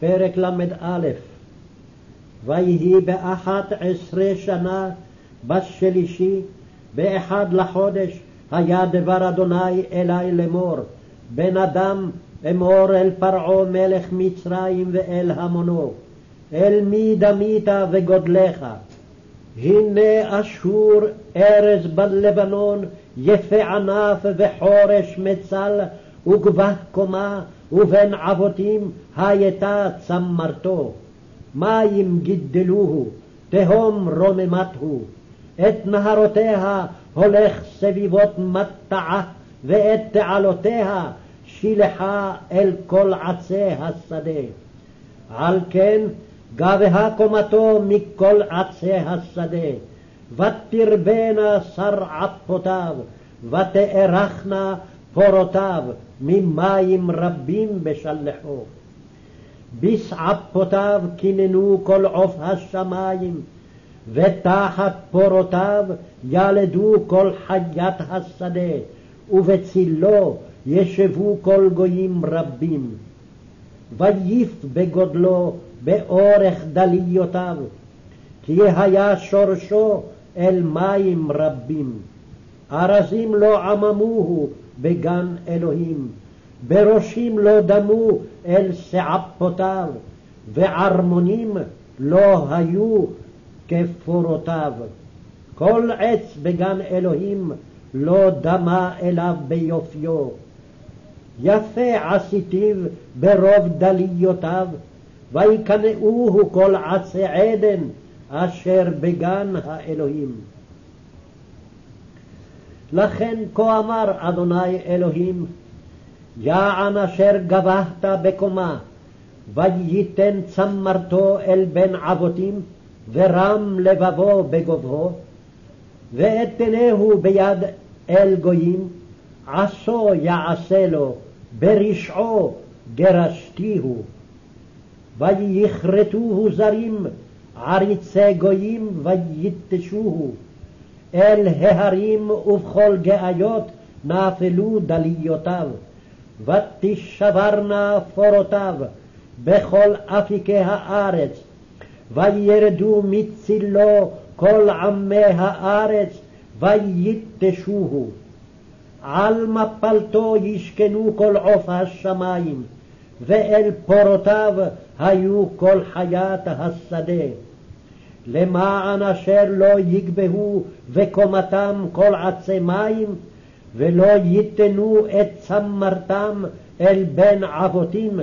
פרק ל"א ויהי באחת עשרה שנה בשלישי, באחד לחודש, היה דבר אדוני אלי לאמור, בן אדם אמור אל פרעה מלך מצרים ואל המונו, אל מי דמית וגודלך. הנה אשור ארז בלבנון, יפה ענף וחורש מצל, וגבה קומה, ובין עבותים הייתה צמרתו. מים גידלוהו, תהום רוממת הוא. את נהרותיה הולך סביבות מטעה, ואת תעלותיה שילחה אל כל עצי השדה. על כן גבהה קומתו מכל עצי השדה, ותרבנה שרעפותיו, ותארכנה פורותיו ממים רבים בשלחו. בשעפותיו קיננו כל עוף השמים, ותחת פורותיו ילדו כל חיית השדה, ובצילו ישבו כל גויים רבים. ויף בגודלו באורך דליותיו, כי היה שורשו אל מים רבים. ארזים לא עממוהו בגן אלוהים, בראשים לא דמו אל שעפותיו, וערמונים לא היו כפורותיו. כל עץ בגן אלוהים לא דמה אליו ביופיו. יפה עשיתיו ברוב דליותיו, ויקנאוהו כל עצי עדן אשר בגן האלוהים. לכן כה אמר אדוני אלוהים, יען אשר גבהת בקומה, וייתן צמרתו אל בן עבותים, ורם לבבו בגובהו, ואתנהו ביד אל גויים, עשו יעשה לו, ברשעו גרשתיהו. ויכרתוהו זרים, עריצי גויים ויתשוהו. אל ההרים ובכל גאיות נפלו דליותיו, ותשברנה פורותיו בכל אפיקי הארץ, וירדו מצילו כל עמי הארץ, ויתשוהו. על מפלתו ישכנו כל עוף השמים, ואל פורותיו היו כל חיית השדה. למען אשר לא יגבהו וקומתם כל עצי מים, ולא ייתנו את צמרתם אל בן אבותים,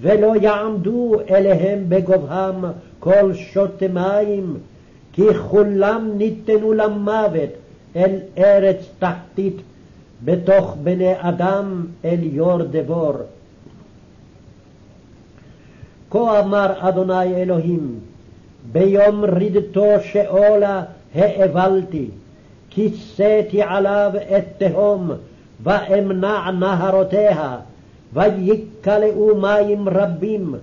ולא יעמדו אליהם בגובהם כל שוטי מים, כי כולם ניתנו למוות אל ארץ תחתית, בתוך בני אדם אל יור דבור. כה אמר אדוני אלוהים, ביום רידתו שאולה האבלתי, כיסיתי עליו את תהום, ואמנע נהרותיה, ויקלעו מים רבים,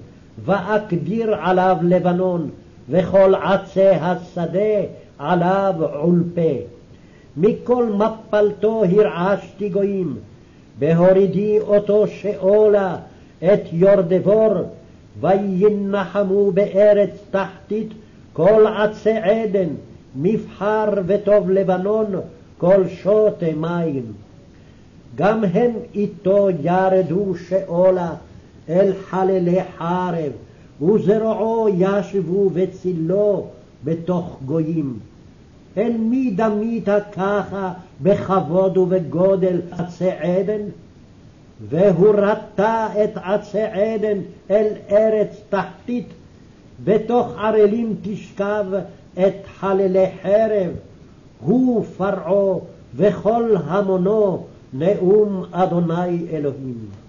ואקדיר עליו לבנון, וכל עצי השדה עליו עולפה. מכל מפלתו הרעשתי גויים, בהורידי אותו שאולה את יורדבור, וינחמו בארץ תחתית כל עצי עדן, מבחר וטוב לבנון, כל שוטי מים. גם הם איתו ירדו שאולה אל חללי חרב, וזרועו ישבו וצילו בתוך גויים. אל מי דמית ככה בכבוד ובגודל עצי עדן? והורדת את עצי עדן אל ארץ תחתית, בתוך ערלים תשכב את חללי חרב, הוא פרעה וכל המונו נאום אדוני אלוהים.